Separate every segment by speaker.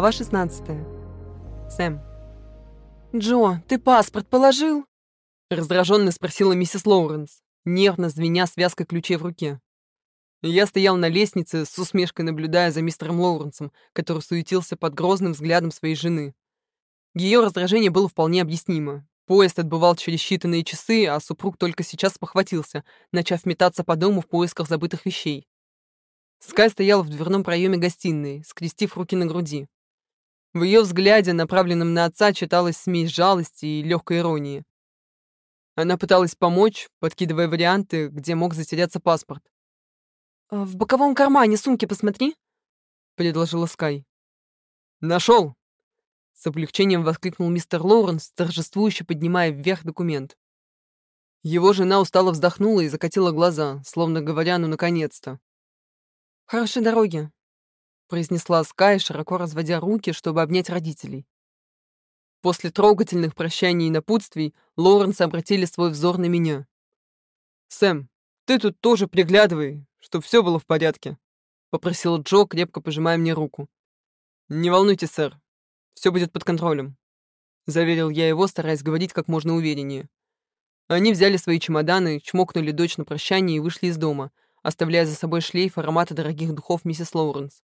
Speaker 1: Глава 16. Сэм. «Джо, ты паспорт положил?» Раздраженно спросила миссис Лоуренс, нервно звеня связкой ключей в руке. Я стоял на лестнице, с усмешкой наблюдая за мистером Лоуренсом, который суетился под грозным взглядом своей жены. Ее раздражение было вполне объяснимо. Поезд отбывал через считанные часы, а супруг только сейчас похватился, начав метаться по дому в поисках забытых вещей. Скай стояла в дверном проеме гостиной, скрестив руки на груди. В ее взгляде, направленном на отца, читалась смесь жалости и легкой иронии. Она пыталась помочь, подкидывая варианты, где мог затеряться паспорт. «А «В боковом кармане сумки посмотри», — предложила Скай. «Нашел!» С облегчением воскликнул мистер Лоуренс, торжествующе поднимая вверх документ. Его жена устало вздохнула и закатила глаза, словно говоря, ну наконец-то. «Хорошей дороги», — произнесла Скай, широко разводя руки, чтобы обнять родителей. После трогательных прощаний и напутствий Лоуренс обратили свой взор на меня. «Сэм, ты тут тоже приглядывай, чтобы все было в порядке», — попросил Джо, крепко пожимая мне руку. «Не волнуйтесь, сэр, все будет под контролем», — заверил я его, стараясь говорить как можно увереннее. Они взяли свои чемоданы, чмокнули дочь на прощание и вышли из дома, оставляя за собой шлейф аромата дорогих духов миссис Лоуренс.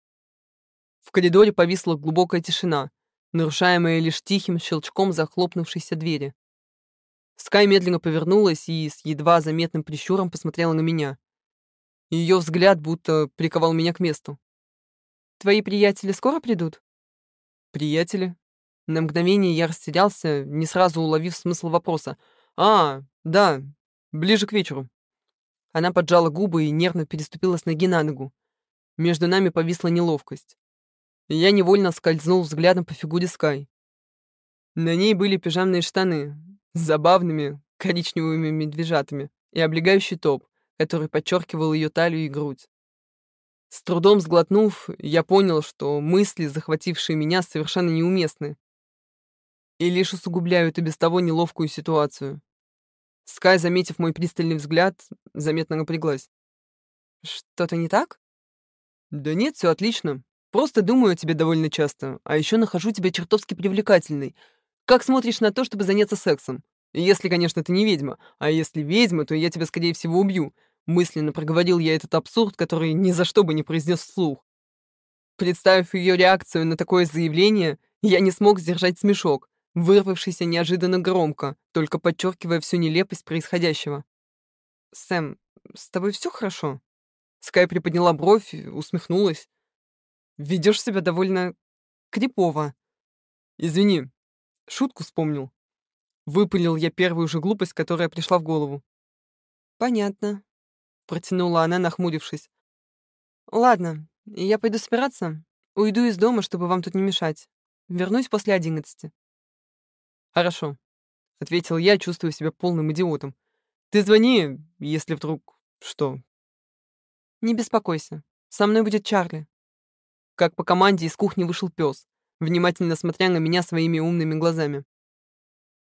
Speaker 1: В коридоре повисла глубокая тишина, нарушаемая лишь тихим щелчком захлопнувшейся двери. Скай медленно повернулась и с едва заметным прищуром посмотрела на меня. Ее взгляд будто приковал меня к месту. «Твои приятели скоро придут?» «Приятели?» На мгновение я растерялся, не сразу уловив смысл вопроса. «А, да, ближе к вечеру». Она поджала губы и нервно переступила с ноги на ногу. Между нами повисла неловкость. Я невольно скользнул взглядом по фигуре Скай. На ней были пижамные штаны с забавными коричневыми медвежатами и облегающий топ, который подчеркивал ее талию и грудь. С трудом сглотнув, я понял, что мысли, захватившие меня, совершенно неуместны и лишь усугубляют и без того неловкую ситуацию. Скай, заметив мой пристальный взгляд, заметно напряглась. «Что-то не так?» «Да нет, все отлично. Просто думаю о тебе довольно часто, а еще нахожу тебя чертовски привлекательной. Как смотришь на то, чтобы заняться сексом? Если, конечно, ты не ведьма. А если ведьма, то я тебя, скорее всего, убью». Мысленно проговорил я этот абсурд, который ни за что бы не произнес вслух. Представив ее реакцию на такое заявление, я не смог сдержать смешок вырвавшийся неожиданно громко, только подчеркивая всю нелепость происходящего. «Сэм, с тобой все хорошо?» Скай приподняла бровь, усмехнулась. «Ведешь себя довольно крипово». «Извини, шутку вспомнил». Выпалил я первую же глупость, которая пришла в голову. «Понятно», — протянула она, нахмурившись. «Ладно, я пойду собираться. Уйду из дома, чтобы вам тут не мешать. Вернусь после одиннадцати». «Хорошо», — ответил я, чувствуя себя полным идиотом. «Ты звони, если вдруг... что?» «Не беспокойся. Со мной будет Чарли». Как по команде из кухни вышел пес, внимательно смотря на меня своими умными глазами.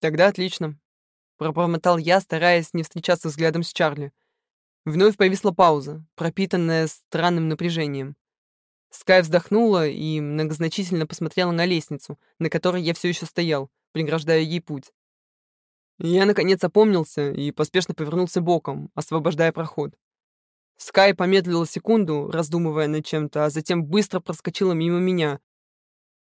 Speaker 1: «Тогда отлично», — пробормотал я, стараясь не встречаться взглядом с Чарли. Вновь повисла пауза, пропитанная странным напряжением. Скай вздохнула и многозначительно посмотрела на лестницу, на которой я все еще стоял, преграждая ей путь. Я, наконец, опомнился и поспешно повернулся боком, освобождая проход. Скай помедлила секунду, раздумывая над чем-то, а затем быстро проскочила мимо меня,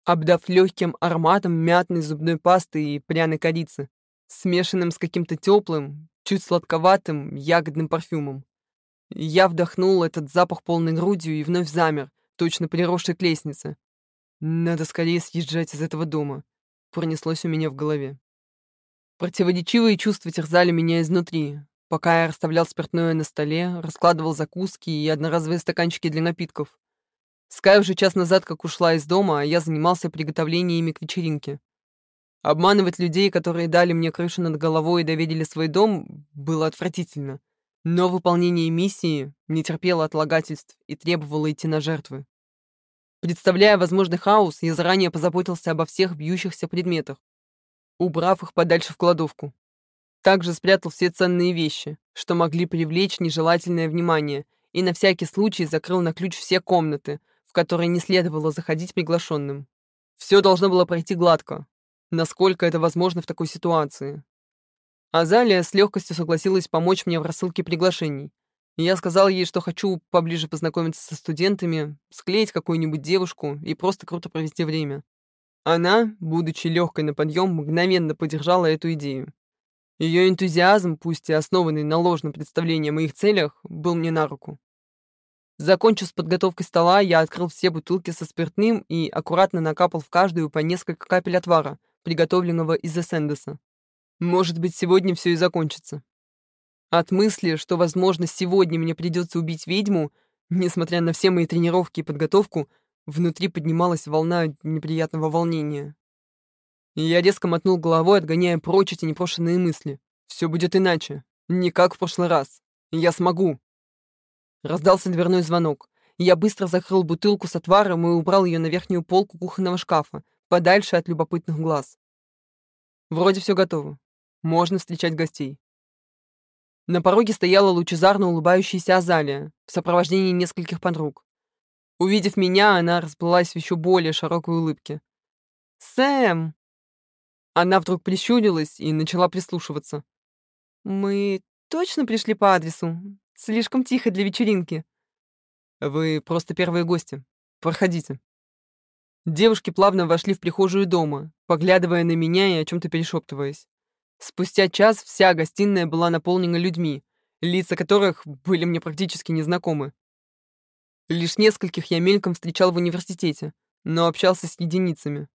Speaker 1: обдав легким ароматом мятной зубной пасты и пряной корицы, смешанным с каким-то теплым, чуть сладковатым ягодным парфюмом. Я вдохнул этот запах полной грудью и вновь замер, точно приросший к лестнице. Надо скорее съезжать из этого дома пронеслось у меня в голове. Противоречивые чувства терзали меня изнутри, пока я расставлял спиртное на столе, раскладывал закуски и одноразовые стаканчики для напитков. Скай уже час назад как ушла из дома, а я занимался приготовлениями к вечеринке. Обманывать людей, которые дали мне крышу над головой и доверили свой дом, было отвратительно. Но выполнение миссии не терпело отлагательств и требовало идти на жертвы. Представляя возможный хаос, я заранее позаботился обо всех бьющихся предметах, убрав их подальше в кладовку. Также спрятал все ценные вещи, что могли привлечь нежелательное внимание, и на всякий случай закрыл на ключ все комнаты, в которые не следовало заходить приглашенным. Все должно было пройти гладко, насколько это возможно в такой ситуации. Азалия с легкостью согласилась помочь мне в рассылке приглашений. Я сказал ей, что хочу поближе познакомиться со студентами, склеить какую-нибудь девушку и просто круто провести время. Она, будучи легкой на подъем, мгновенно поддержала эту идею. Ее энтузиазм, пусть и основанный на ложном представлении о моих целях, был мне на руку. Закончив с подготовкой стола, я открыл все бутылки со спиртным и аккуратно накапал в каждую по несколько капель отвара, приготовленного из эсендеса. Может быть, сегодня все и закончится. От мысли, что, возможно, сегодня мне придется убить ведьму, несмотря на все мои тренировки и подготовку, внутри поднималась волна неприятного волнения. Я резко мотнул головой, отгоняя прочь эти непрошенные мысли. Все будет иначе. Не как в прошлый раз. Я смогу. Раздался дверной звонок. Я быстро закрыл бутылку с отваром и убрал ее на верхнюю полку кухонного шкафа, подальше от любопытных глаз. Вроде все готово. Можно встречать гостей. На пороге стояла лучезарно улыбающаяся Азалия в сопровождении нескольких подруг. Увидев меня, она расплылась в еще более широкой улыбке. «Сэм!» Она вдруг прищурилась и начала прислушиваться. «Мы точно пришли по адресу? Слишком тихо для вечеринки». «Вы просто первые гости. Проходите». Девушки плавно вошли в прихожую дома, поглядывая на меня и о чем-то перешептываясь. Спустя час вся гостиная была наполнена людьми, лица которых были мне практически незнакомы. Лишь нескольких я мельком встречал в университете, но общался с единицами.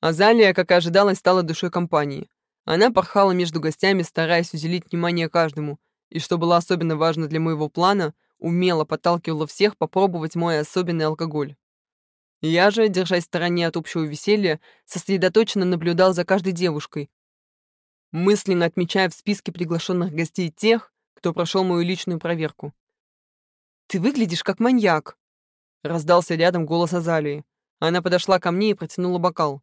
Speaker 1: Азалия, как и ожидалось, стала душой компании. Она порхала между гостями, стараясь уделить внимание каждому, и, что было особенно важно для моего плана, умело подталкивала всех попробовать мой особенный алкоголь. Я же, держась в стороне от общего веселья, сосредоточенно наблюдал за каждой девушкой, мысленно отмечая в списке приглашенных гостей тех, кто прошел мою личную проверку. «Ты выглядишь как маньяк!» Раздался рядом голос Азалии. Она подошла ко мне и протянула бокал.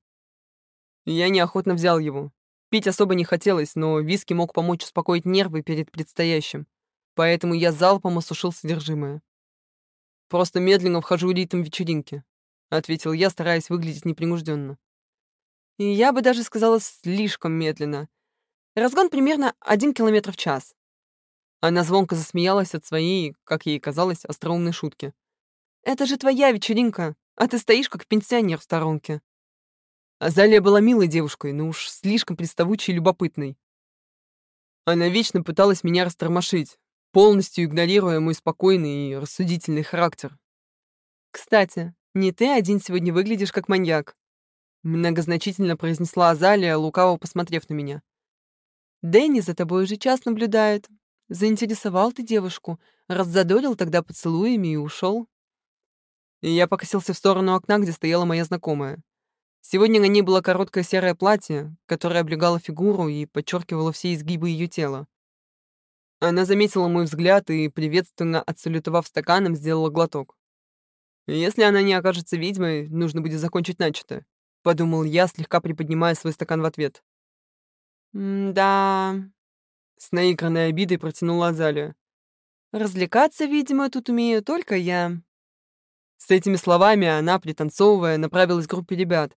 Speaker 1: Я неохотно взял его. Пить особо не хотелось, но виски мог помочь успокоить нервы перед предстоящим. Поэтому я залпом осушил содержимое. «Просто медленно вхожу в ритм вечеринки», — ответил я, стараясь выглядеть непринужденно. И я бы даже сказала слишком медленно, Разгон примерно один километр в час. Она звонко засмеялась от своей, как ей казалось, остроумной шутки. «Это же твоя вечеринка, а ты стоишь как пенсионер в сторонке». Азалия была милой девушкой, но уж слишком приставучей и любопытной. Она вечно пыталась меня растормошить, полностью игнорируя мой спокойный и рассудительный характер. «Кстати, не ты один сегодня выглядишь как маньяк», многозначительно произнесла Азалия, лукаво посмотрев на меня. Дэнни за тобой уже час наблюдает. Заинтересовал ты девушку, раззадорил тогда поцелуями и ушел. И я покосился в сторону окна, где стояла моя знакомая. Сегодня на ней было короткое серое платье, которое облегало фигуру и подчеркивало все изгибы ее тела. Она заметила мой взгляд и, приветственно отсалютовав стаканом, сделала глоток. «Если она не окажется ведьмой, нужно будет закончить начатое», — подумал я, слегка приподнимая свой стакан в ответ. «Да...» — с наигранной обидой протянула Азалия. «Развлекаться, видимо, тут умею только я». С этими словами она, пританцовывая, направилась к группе ребят,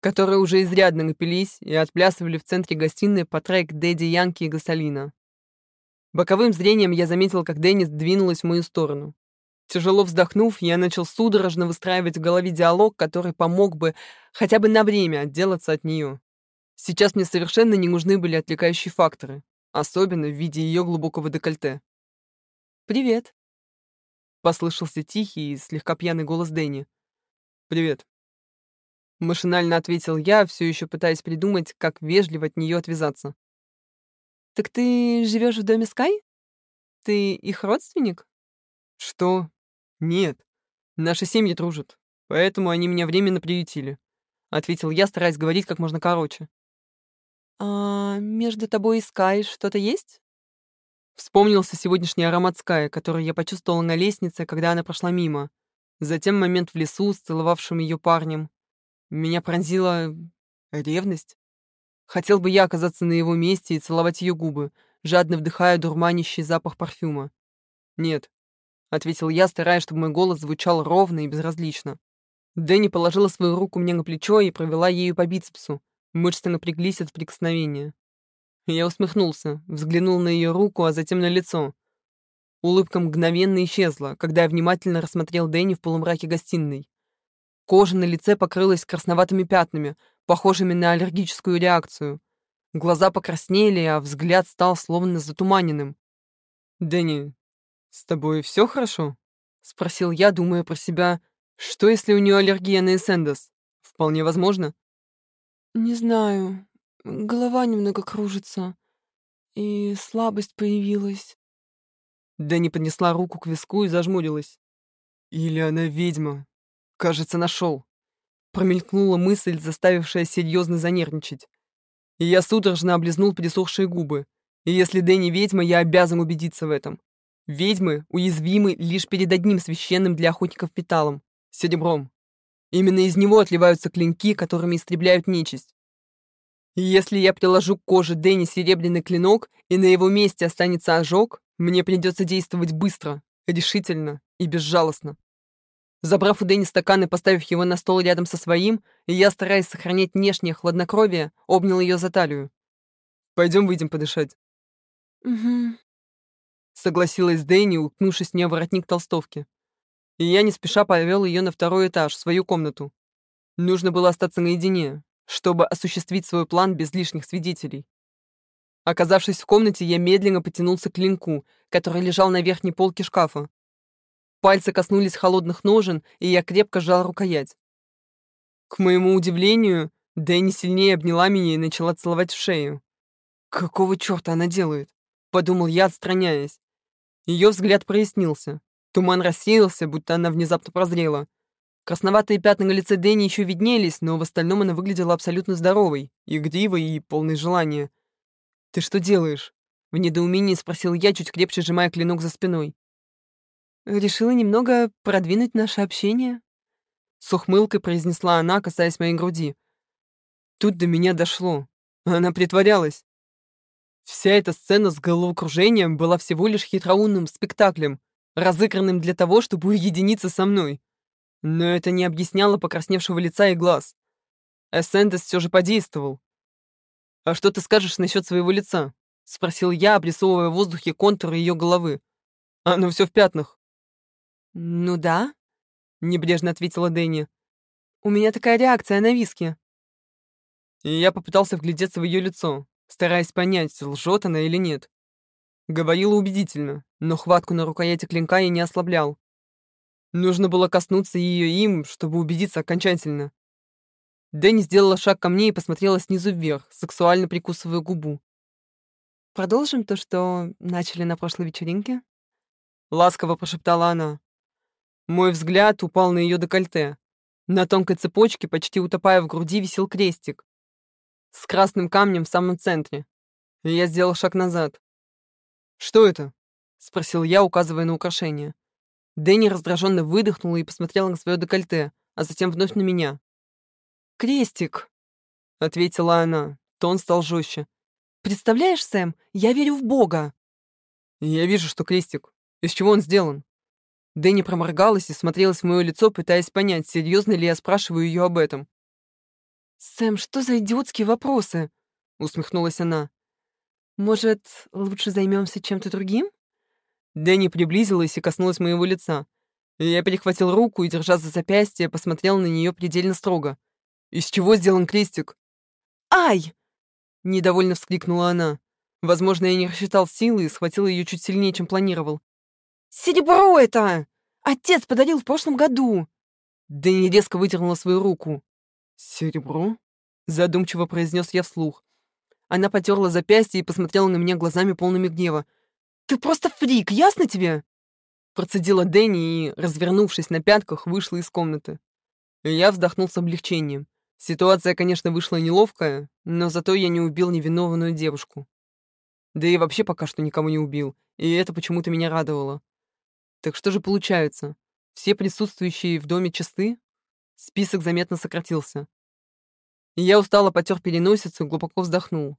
Speaker 1: которые уже изрядно напились и отплясывали в центре гостиной по трек Дэдди Янки и Гасолина. Боковым зрением я заметил, как Деннис двинулась в мою сторону. Тяжело вздохнув, я начал судорожно выстраивать в голове диалог, который помог бы хотя бы на время отделаться от нее. Сейчас мне совершенно не нужны были отвлекающие факторы, особенно в виде ее глубокого декольте. «Привет», — послышался тихий и слегка пьяный голос Дэнни. «Привет». Машинально ответил я, все еще пытаясь придумать, как вежливо от нее отвязаться. «Так ты живешь в доме Скай? Ты их родственник?» «Что? Нет. Наши семьи дружат, поэтому они меня временно приютили», — ответил я, стараясь говорить как можно короче. «А между тобой и Скай что-то есть?» Вспомнился сегодняшний аромат Скай, который я почувствовала на лестнице, когда она прошла мимо. Затем момент в лесу с целовавшим ее парнем. Меня пронзила ревность. Хотел бы я оказаться на его месте и целовать ее губы, жадно вдыхая дурманящий запах парфюма. «Нет», — ответил я, стараясь, чтобы мой голос звучал ровно и безразлично. Дэнни положила свою руку мне на плечо и провела ею по бицепсу. Мышцы напряглись от прикосновения. Я усмехнулся, взглянул на ее руку, а затем на лицо. Улыбка мгновенно исчезла, когда я внимательно рассмотрел Дэнни в полумраке гостиной. Кожа на лице покрылась красноватыми пятнами, похожими на аллергическую реакцию. Глаза покраснели, а взгляд стал словно затуманенным. «Дэнни, с тобой все хорошо?» — спросил я, думая про себя, что если у нее аллергия на эссендос? Вполне возможно.
Speaker 2: «Не знаю. Голова немного кружится. И слабость появилась».
Speaker 1: Дэнни поднесла руку к виску и зажмурилась. «Или она ведьма. Кажется, нашел». Промелькнула мысль, заставившая серьезно занервничать. И я судорожно облизнул пересохшие губы. И если Дэнни ведьма, я обязан убедиться в этом. Ведьмы уязвимы лишь перед одним священным для охотников металлом — серебром. Именно из него отливаются клинки, которыми истребляют нечисть. И если я приложу к коже Дэнни серебряный клинок, и на его месте останется ожог, мне придется действовать быстро, решительно и безжалостно. Забрав у Дэнни стакан и поставив его на стол рядом со своим, я, стараясь сохранять внешнее хладнокровие, обнял ее за талию. «Пойдем выйдем подышать».
Speaker 2: «Угу»,
Speaker 1: Согласилась Дэнни, уткнувшись мне в воротник толстовки. И я не спеша повел ее на второй этаж, в свою комнату. Нужно было остаться наедине, чтобы осуществить свой план без лишних свидетелей. Оказавшись в комнате, я медленно потянулся к клинку, который лежал на верхней полке шкафа. Пальцы коснулись холодных ножен, и я крепко сжал рукоять. К моему удивлению, Дэнни сильнее обняла меня и начала целовать в шею. Какого черта она делает? Подумал я, отстраняясь. Ее взгляд прояснился. Туман рассеялся, будто она внезапно прозрела. Красноватые пятна на лице Дэнни еще виднелись, но в остальном она выглядела абсолютно здоровой, игривой и полной желания. «Ты что делаешь?» — в недоумении спросил я, чуть крепче сжимая клинок за спиной.
Speaker 2: «Решила немного продвинуть наше общение?»
Speaker 1: С ухмылкой произнесла она, касаясь моей груди. Тут до меня дошло. Она притворялась. Вся эта сцена с головокружением была всего лишь хитроумным спектаклем, разыгранным для того, чтобы уединиться со мной. Но это не объясняло покрасневшего лица и глаз. Эссендес все же подействовал. «А что ты скажешь насчет своего лица?» — спросил я, обрисовывая в воздухе контуры ее головы. «Оно все в пятнах».
Speaker 2: «Ну да», —
Speaker 1: небрежно ответила Дэнни.
Speaker 2: «У меня такая реакция на виски».
Speaker 1: И я попытался вглядеться в ее лицо стараясь понять, лжет она или нет. Говорила убедительно, но хватку на рукояти клинка я не ослаблял. Нужно было коснуться ее им, чтобы убедиться окончательно. Дэнни сделала шаг ко мне и посмотрела снизу вверх, сексуально прикусывая губу.
Speaker 2: «Продолжим то, что начали на прошлой вечеринке?»
Speaker 1: Ласково прошептала она. Мой взгляд упал на ее декольте. На тонкой цепочке, почти утопая в груди, висел крестик с красным камнем в самом центре. И я сделал шаг назад. «Что это?» — спросил я, указывая на украшение. Дэнни раздраженно выдохнула и посмотрела на свое декольте, а затем вновь на меня.
Speaker 2: «Крестик», —
Speaker 1: ответила она. Тон стал жестче.
Speaker 2: «Представляешь, Сэм, я верю в Бога».
Speaker 1: «Я вижу, что крестик. Из чего он сделан?» Дэнни проморгалась и смотрелась в мое лицо, пытаясь понять, серьезно ли я спрашиваю ее об этом.
Speaker 2: «Сэм, что за идиотские вопросы?» — усмехнулась она. «Может, лучше займемся чем-то другим?»
Speaker 1: Дэнни приблизилась и коснулась моего лица. Я перехватил руку и, держа за запястье, посмотрел на нее предельно строго. «Из чего сделан крестик?»
Speaker 2: «Ай!»
Speaker 1: — недовольно вскрикнула она. Возможно, я не рассчитал силы и схватил ее чуть сильнее, чем планировал.
Speaker 2: «Серебро это! Отец подарил в прошлом году!»
Speaker 1: Дэнни резко вытернула свою руку. «Серебро?» — задумчиво произнес я вслух. Она потерла запястье и посмотрела на меня глазами полными гнева. «Ты просто фрик, ясно тебе?» Процедила Дэнни и, развернувшись на пятках, вышла из комнаты. Я вздохнул с облегчением. Ситуация, конечно, вышла неловкая, но зато я не убил невиновную девушку. Да и вообще пока что никого не убил, и это почему-то меня радовало. Так что же получается? Все присутствующие в доме чисты? Список заметно сократился. И я устало потер переносицу и глубоко вздохнул.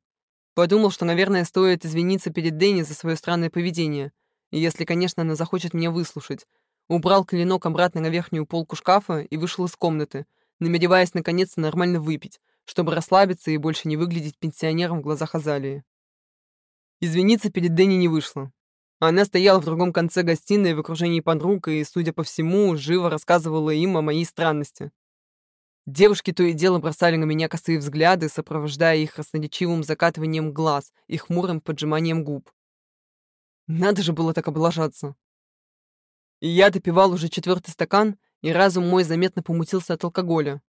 Speaker 1: Подумал, что, наверное, стоит извиниться перед Дэнни за свое странное поведение, если, конечно, она захочет меня выслушать. убрал клинок обратно на верхнюю полку шкафа и вышел из комнаты, намереваясь наконец-то нормально выпить, чтобы расслабиться и больше не выглядеть пенсионером в глазах Азалии. Извиниться перед Дэнни не вышло. Она стояла в другом конце гостиной в окружении подруг и, судя по всему, живо рассказывала им о моей странности. Девушки то и дело бросали на меня косые взгляды, сопровождая их красноречивым закатыванием глаз и хмурым поджиманием губ. Надо же было так облажаться. И я допивал уже четвертый стакан, и разум мой заметно помутился от алкоголя.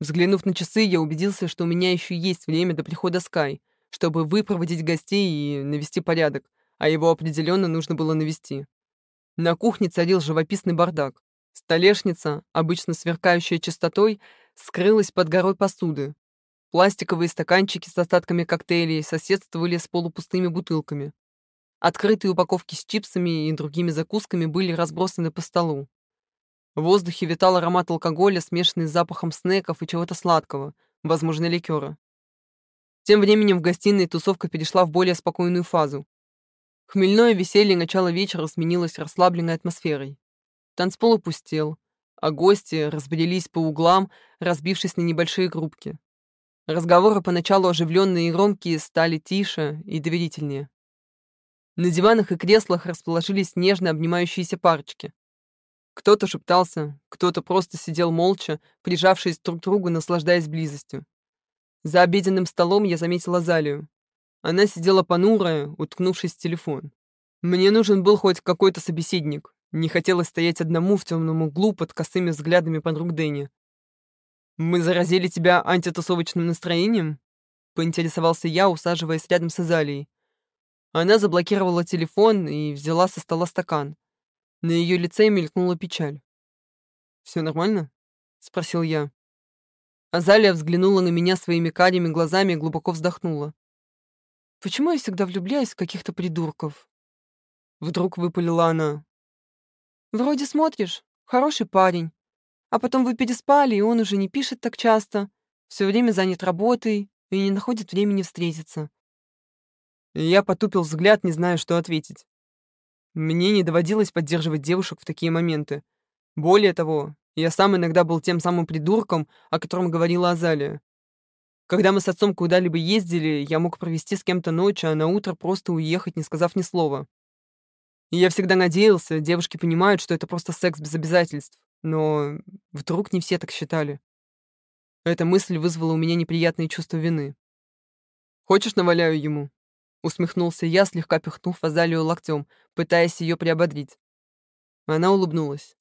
Speaker 1: Взглянув на часы, я убедился, что у меня еще есть время до прихода Скай, чтобы выпроводить гостей и навести порядок, а его определенно нужно было навести. На кухне царил живописный бардак. Столешница, обычно сверкающая чистотой, скрылась под горой посуды. Пластиковые стаканчики с остатками коктейлей соседствовали с полупустыми бутылками. Открытые упаковки с чипсами и другими закусками были разбросаны по столу. В воздухе витал аромат алкоголя, смешанный с запахом снеков и чего-то сладкого, возможно, ликера. Тем временем в гостиной тусовка перешла в более спокойную фазу. Хмельное веселье начала вечера сменилось расслабленной атмосферой. Танцпол опустел, а гости разбрелись по углам, разбившись на небольшие группки. Разговоры, поначалу оживленные и громкие, стали тише и доверительнее. На диванах и креслах расположились нежно обнимающиеся парочки. Кто-то шептался, кто-то просто сидел молча, прижавшись друг к другу, наслаждаясь близостью. За обеденным столом я заметила Залию. Она сидела понурая, уткнувшись в телефон. Мне нужен был хоть какой-то собеседник, не хотелось стоять одному в темном углу под косыми взглядами подруг Дэнни. «Мы заразили тебя антитусовочным настроением?» — поинтересовался я, усаживаясь рядом с Азалией. Она заблокировала телефон и взяла со стола стакан. На ее лице мелькнула печаль. «Все нормально?» — спросил я. Азалия взглянула на меня своими карими глазами и глубоко вздохнула. «Почему я всегда влюбляюсь в каких-то придурков?» Вдруг выпалила она. Вроде смотришь, хороший парень. А потом вы переспали, и он уже не пишет так часто, все время занят работой и не находит времени встретиться. Я потупил взгляд, не зная, что ответить. Мне не доводилось поддерживать девушек в такие моменты. Более того, я сам иногда был тем самым придурком, о котором говорила Азалия. Когда мы с отцом куда-либо ездили, я мог провести с кем-то ночь, а на утро просто уехать, не сказав ни слова. И я всегда надеялся, девушки понимают, что это просто секс без обязательств. Но вдруг не все так считали. Эта мысль вызвала у меня неприятное чувство вины. «Хочешь, наваляю ему?» Усмехнулся я, слегка пихнув Азалию локтем, пытаясь ее приободрить. Она улыбнулась.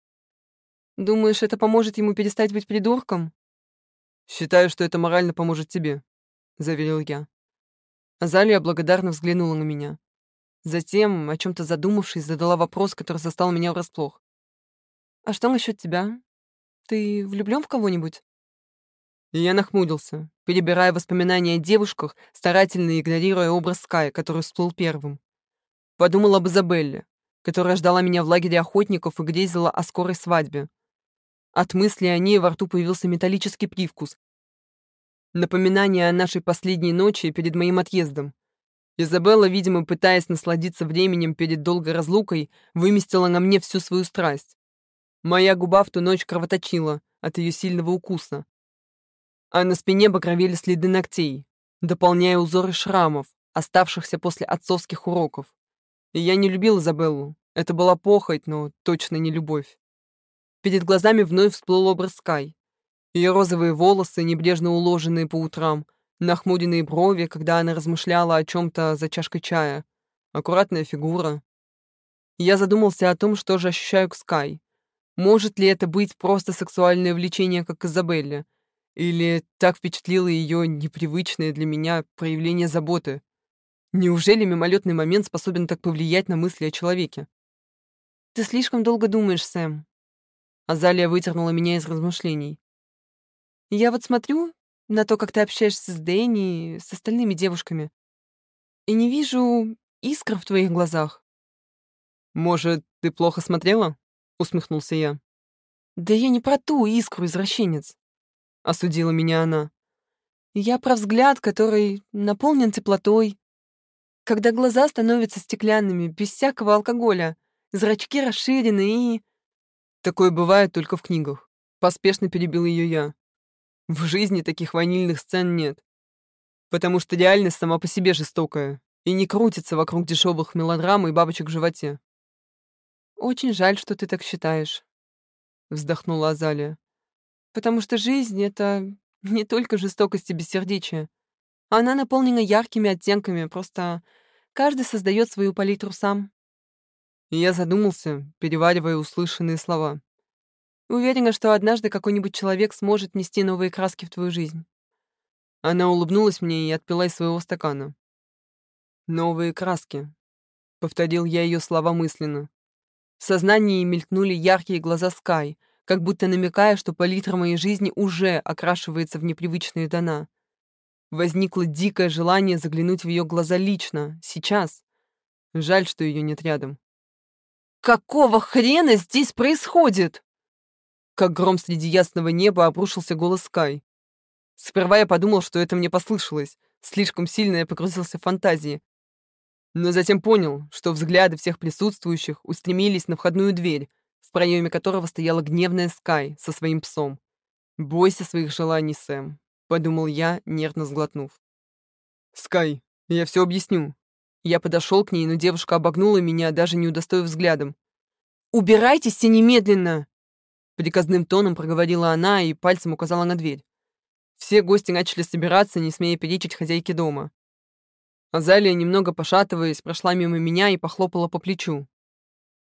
Speaker 1: «Думаешь, это поможет ему перестать быть придурком?» «Считаю, что это морально поможет тебе», — заверил я. Азалия благодарно взглянула на меня. Затем, о чем-то задумавшись, задала вопрос, который застал меня врасплох. «А что насчет тебя? Ты влюблен в кого-нибудь?» И я нахмурился, перебирая воспоминания о девушках, старательно игнорируя образ Скай, который всплыл первым. Подумал об Изабелле, которая ждала меня в лагере охотников и грезила о скорой свадьбе. От мысли о ней во рту появился металлический привкус. Напоминание о нашей последней ночи перед моим отъездом. Изабелла, видимо, пытаясь насладиться временем перед долгой разлукой, выместила на мне всю свою страсть. Моя губа в ту ночь кровоточила от ее сильного укуса. А на спине багровели следы ногтей, дополняя узоры шрамов, оставшихся после отцовских уроков. И я не любил Изабеллу. Это была похоть, но точно не любовь. Перед глазами вновь всплыл образ Скай. Ее розовые волосы, небрежно уложенные по утрам — нахмуренные брови, когда она размышляла о чем-то за чашкой чая, аккуратная фигура. Я задумался о том, что же ощущаю к Скай. Может ли это быть просто сексуальное влечение, как Изабелле? Или так впечатлило ее непривычное для меня проявление заботы? Неужели мимолетный момент способен так повлиять на мысли о человеке? «Ты слишком долго думаешь, Сэм». Азалия вытернула меня из размышлений. «Я вот смотрю на то, как ты общаешься с Дэнни, с остальными девушками. И не вижу искр в твоих глазах. «Может, ты плохо смотрела?» — усмехнулся я. «Да я не про ту искру, извращенец», — осудила меня она. «Я про взгляд, который наполнен теплотой. Когда глаза становятся стеклянными, без всякого алкоголя, зрачки расширены и... Такое бывает только в книгах. Поспешно перебил ее я. В жизни таких ванильных сцен нет. Потому что реальность сама по себе жестокая и не крутится вокруг дешевых мелодрам и бабочек в животе.
Speaker 2: «Очень жаль, что ты так считаешь», — вздохнула Азалия. «Потому что жизнь — это не только жестокость и бессердечие. Она наполнена яркими оттенками, просто каждый создает свою палитру сам».
Speaker 1: И я задумался, переваривая услышанные слова.
Speaker 2: Уверена, что однажды какой-нибудь человек сможет нести новые краски в твою жизнь.
Speaker 1: Она улыбнулась мне и отпила из своего стакана. «Новые краски», — повторил я ее слова мысленно. В сознании мелькнули яркие глаза Скай, как будто намекая, что палитра моей жизни уже окрашивается в непривычные тона. Возникло дикое желание заглянуть в ее глаза лично, сейчас. Жаль, что ее нет рядом.
Speaker 2: «Какого хрена здесь происходит?»
Speaker 1: Как гром среди ясного неба обрушился голос Скай. Сперва я подумал, что это мне послышалось. Слишком сильно я погрузился в фантазии. Но затем понял, что взгляды всех присутствующих устремились на входную дверь, в проеме которого стояла гневная Скай со своим псом. «Бойся своих желаний, Сэм», — подумал я, нервно сглотнув. «Скай, я все объясню», я подошел к ней, но девушка обогнула меня, даже не удостоив взглядом.
Speaker 2: «Убирайтесь все немедленно!»
Speaker 1: Приказным тоном проговорила она и пальцем указала на дверь. Все гости начали собираться, не смея перечить хозяйке дома. Азалия, немного пошатываясь, прошла мимо меня и похлопала по плечу.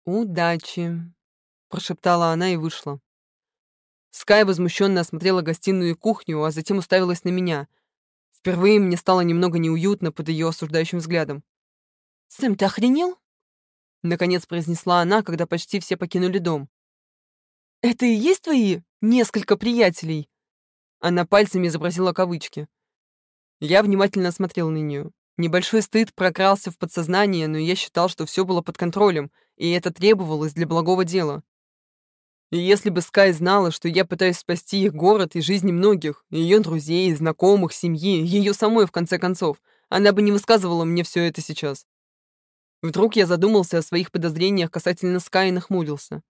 Speaker 2: «Удачи!» — прошептала она и вышла.
Speaker 1: Скай возмущенно осмотрела гостиную и кухню, а затем уставилась на меня. Впервые мне стало немного неуютно под ее осуждающим взглядом.
Speaker 2: «Сэм, ты охренел?»
Speaker 1: Наконец произнесла она, когда почти все покинули дом.
Speaker 2: «Это и есть твои несколько приятелей?»
Speaker 1: Она пальцами изобразила кавычки. Я внимательно смотрел на нее. Небольшой стыд прокрался в подсознание, но я считал, что все было под контролем, и это требовалось для благого дела. И если бы Скай знала, что я пытаюсь спасти их город и жизни многих, ее друзей, знакомых, семьи, ее самой, в конце концов, она бы не высказывала мне все это сейчас. Вдруг я задумался о своих подозрениях касательно Скай и нахмурился.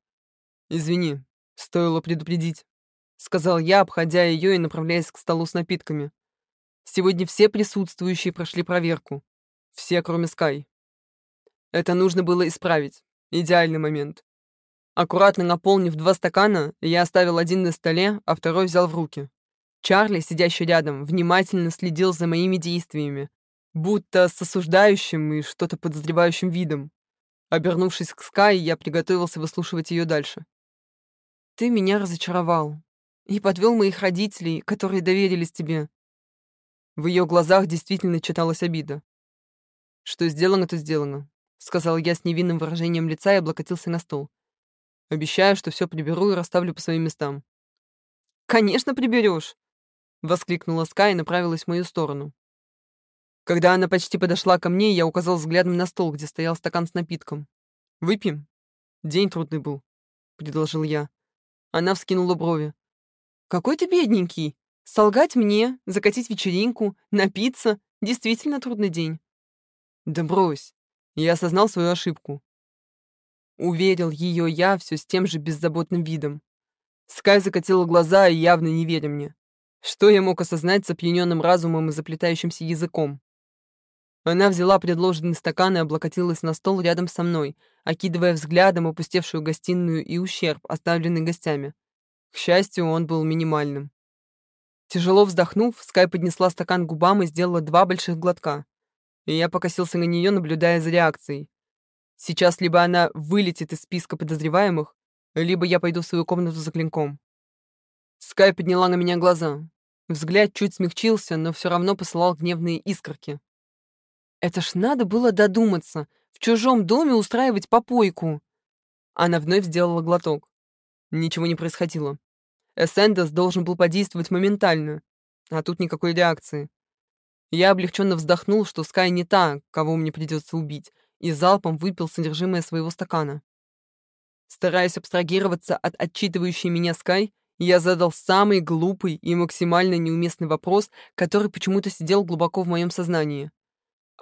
Speaker 1: «Извини, стоило предупредить», — сказал я, обходя ее и направляясь к столу с напитками. Сегодня все присутствующие прошли проверку. Все, кроме Скай. Это нужно было исправить. Идеальный момент. Аккуратно наполнив два стакана, я оставил один на столе, а второй взял в руки. Чарли, сидящий рядом, внимательно следил за моими действиями, будто с осуждающим и что-то подозревающим видом. Обернувшись к Скай, я приготовился выслушивать ее дальше.
Speaker 2: «Ты меня разочаровал и подвел моих родителей, которые доверились тебе».
Speaker 1: В ее глазах действительно читалась обида. «Что сделано, то сделано», — сказал я с невинным выражением лица и облокотился на стол. «Обещаю, что все приберу и расставлю по своим местам».
Speaker 2: «Конечно приберешь!»
Speaker 1: — воскликнула Скай и направилась в мою сторону. Когда она почти подошла ко мне, я указал взглядом на стол, где стоял стакан с напитком. «Выпьем?» «День трудный был», — предложил я. Она вскинула брови.
Speaker 2: «Какой ты бедненький! Солгать мне, закатить вечеринку, напиться — действительно трудный день».
Speaker 1: «Да брось!» Я осознал свою ошибку. Уверил ее я все с тем же беззаботным видом. Скай закатила глаза и явно не веря мне. Что я мог осознать с опьяненным разумом и заплетающимся языком? Она взяла предложенный стакан и облокотилась на стол рядом со мной, окидывая взглядом опустевшую гостиную и ущерб, оставленный гостями. К счастью, он был минимальным. Тяжело вздохнув, Скай поднесла стакан к губам и сделала два больших глотка. И я покосился на нее, наблюдая за реакцией. Сейчас либо она вылетит из списка подозреваемых, либо я пойду в свою комнату за клинком. Скай подняла на меня глаза. Взгляд чуть смягчился, но все равно посылал гневные искорки.
Speaker 2: Это ж надо было додуматься, в чужом доме устраивать попойку.
Speaker 1: Она вновь сделала глоток. Ничего не происходило. Эссендес должен был подействовать моментально, а тут никакой реакции. Я облегченно вздохнул, что Скай не та, кого мне придется убить, и залпом выпил содержимое своего стакана. Стараясь абстрагироваться от отчитывающей меня Скай, я задал самый глупый и максимально неуместный вопрос, который почему-то сидел глубоко в моем сознании.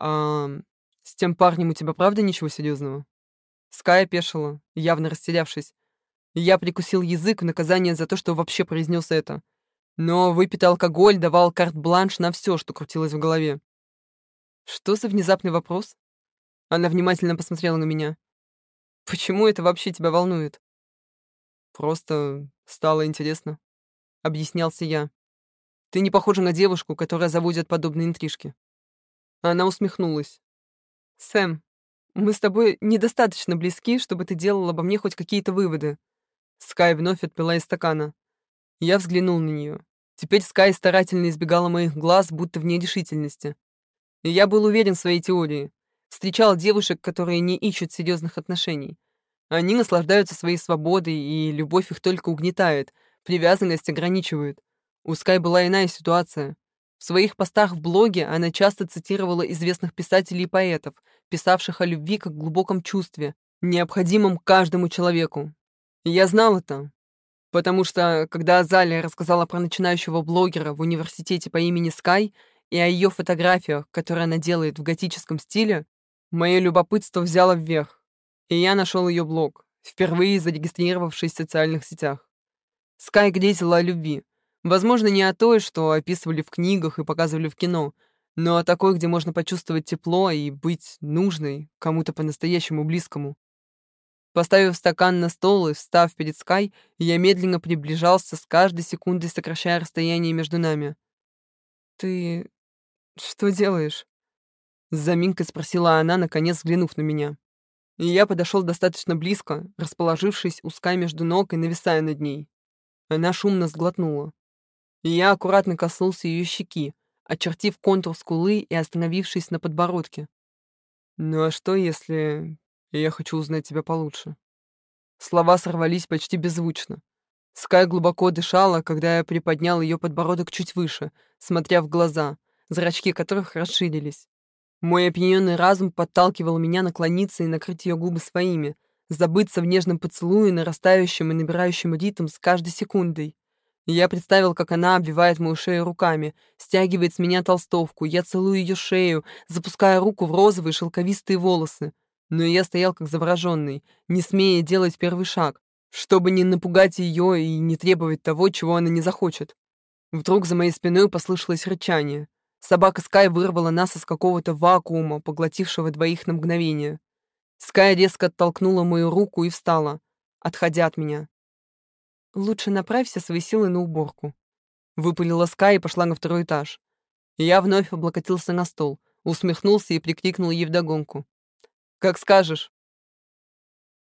Speaker 1: «А с тем парнем у тебя правда ничего серьезного?» Скай опешила, явно растерявшись. Я прикусил язык в наказание за то, что вообще произнес это. Но выпитый алкоголь давал карт-бланш на все, что крутилось в голове. Что за внезапный вопрос? Она внимательно посмотрела на меня. Почему это вообще тебя волнует? Просто стало интересно. Объяснялся я. Ты не похожа на девушку, которая заводит подобные интрижки. Она усмехнулась. Сэм, мы с тобой недостаточно близки, чтобы ты делал обо мне хоть какие-то выводы. Скай вновь отпила из стакана. Я взглянул на нее. Теперь Скай старательно избегала моих глаз, будто в нерешительности. И я был уверен в своей теории. Встречал девушек, которые не ищут серьезных отношений. Они наслаждаются своей свободой, и любовь их только угнетает, привязанность ограничивает. У Скай была иная ситуация. В своих постах в блоге она часто цитировала известных писателей и поэтов, писавших о любви как глубоком чувстве, необходимом каждому человеку. Я знал это, потому что, когда Азалия рассказала про начинающего блогера в университете по имени Скай и о ее фотографиях, которые она делает в готическом стиле, мое любопытство взяло вверх, и я нашел ее блог, впервые зарегистрировавшись в социальных сетях. Скай грезила о любви, Возможно, не о той, что описывали в книгах и показывали в кино, но о такой, где можно почувствовать тепло и быть нужной кому-то по-настоящему близкому. Поставив стакан на стол и встав перед Скай, я медленно приближался, с каждой секундой сокращая расстояние между нами. «Ты что делаешь?» С заминкой спросила она, наконец взглянув на меня. И я подошел достаточно близко, расположившись у Скай между ног и нависая над ней. Она шумно сглотнула и я аккуратно коснулся ее щеки, очертив контур скулы и остановившись на подбородке. «Ну а что, если я хочу узнать тебя получше?» Слова сорвались почти беззвучно. Скай глубоко дышала, когда я приподнял ее подбородок чуть выше, смотря в глаза, зрачки которых расширились. Мой опьяненный разум подталкивал меня наклониться и накрыть ее губы своими, забыться в нежном поцелуе, нарастающем и набирающем ритм с каждой секундой. Я представил, как она обвивает мою шею руками, стягивает с меня толстовку, я целую ее шею, запуская руку в розовые шелковистые волосы. Но я стоял как завороженный, не смея делать первый шаг, чтобы не напугать ее и не требовать того, чего она не захочет. Вдруг за моей спиной послышалось рычание. Собака Скай вырвала нас из какого-то вакуума, поглотившего двоих на мгновение. Скай резко оттолкнула мою руку и встала, отходя от меня. «Лучше направь все свои силы на уборку». Выпалила Скай и пошла на второй этаж. Я вновь облокотился на стол, усмехнулся и прикрикнул ей вдогонку. «Как скажешь».